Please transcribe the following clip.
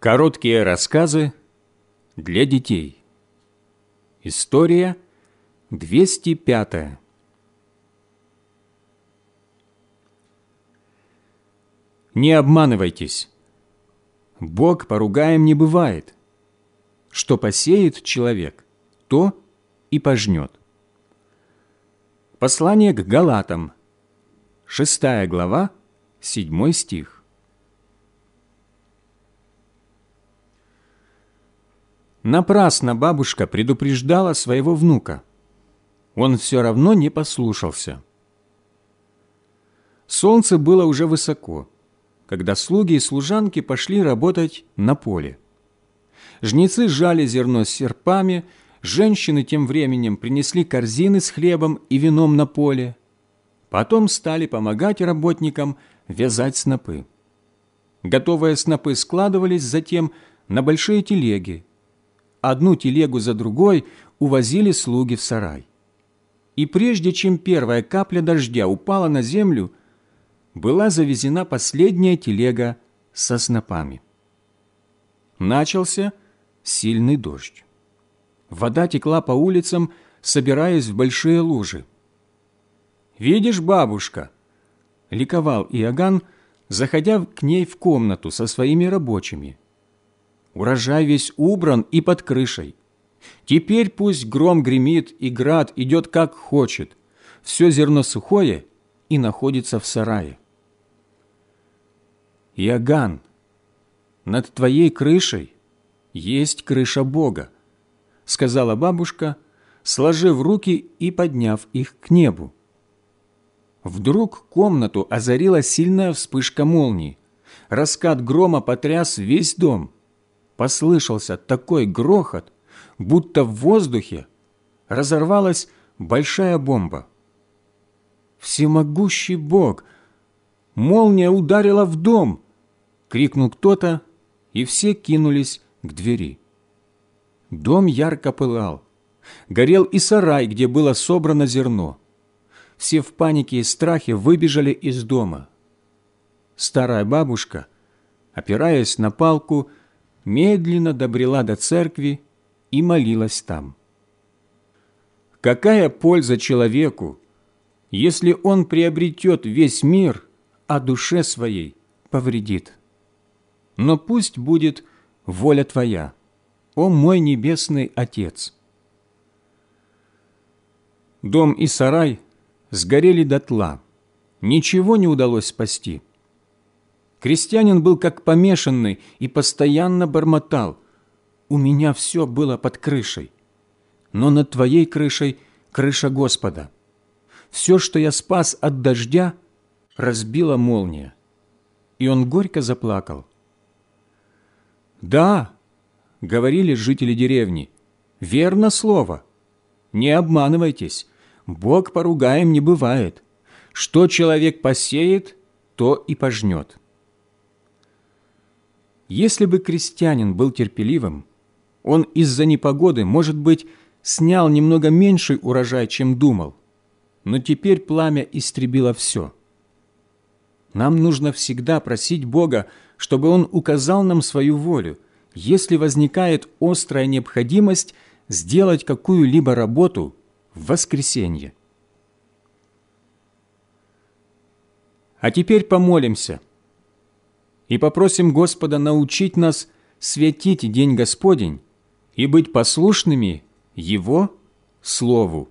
Короткие рассказы для детей. История 205. Не обманывайтесь. Бог поругаем не бывает. Что посеет человек, то и пожнет. Послание к Галатам, 6 глава, 7 стих. Напрасно бабушка предупреждала своего внука. Он все равно не послушался. Солнце было уже высоко, когда слуги и служанки пошли работать на поле. Жнецы сжали зерно серпами, женщины тем временем принесли корзины с хлебом и вином на поле. Потом стали помогать работникам вязать снопы. Готовые снопы складывались затем на большие телеги, одну телегу за другой увозили слуги в сарай. И прежде чем первая капля дождя упала на землю, была завезена последняя телега со снопами. Начался сильный дождь. Вода текла по улицам, собираясь в большие лужи. «Видишь, бабушка!» — ликовал Иоганн, заходя к ней в комнату со своими рабочими – урожай весь убран и под крышей. Теперь пусть гром гремит и град идет как хочет, все зерно сухое и находится в сарае. Иоганн, над твоей крышей есть крыша Бога, сказала бабушка, сложив руки и подняв их к небу. Вдруг комнату озарила сильная вспышка молнии. Раскат грома потряс весь дом – послышался такой грохот, будто в воздухе разорвалась большая бомба. «Всемогущий Бог! Молния ударила в дом!» — крикнул кто-то, и все кинулись к двери. Дом ярко пылал. Горел и сарай, где было собрано зерно. Все в панике и страхе выбежали из дома. Старая бабушка, опираясь на палку, медленно добрела до церкви и молилась там. Какая польза человеку, если он приобретет весь мир, а душе своей повредит? Но пусть будет воля Твоя, о мой небесный Отец. Дом и сарай сгорели дотла, ничего не удалось спасти – Крестьянин был как помешанный и постоянно бормотал. «У меня все было под крышей, но над твоей крышей крыша Господа. Все, что я спас от дождя, разбила молния». И он горько заплакал. «Да», — говорили жители деревни, — «верно слово. Не обманывайтесь, Бог поругаем не бывает. Что человек посеет, то и пожнет». Если бы крестьянин был терпеливым, он из-за непогоды, может быть, снял немного меньший урожай, чем думал, но теперь пламя истребило все. Нам нужно всегда просить Бога, чтобы Он указал нам свою волю, если возникает острая необходимость сделать какую-либо работу в воскресенье. А теперь помолимся – и попросим Господа научить нас святить День Господень и быть послушными Его Слову.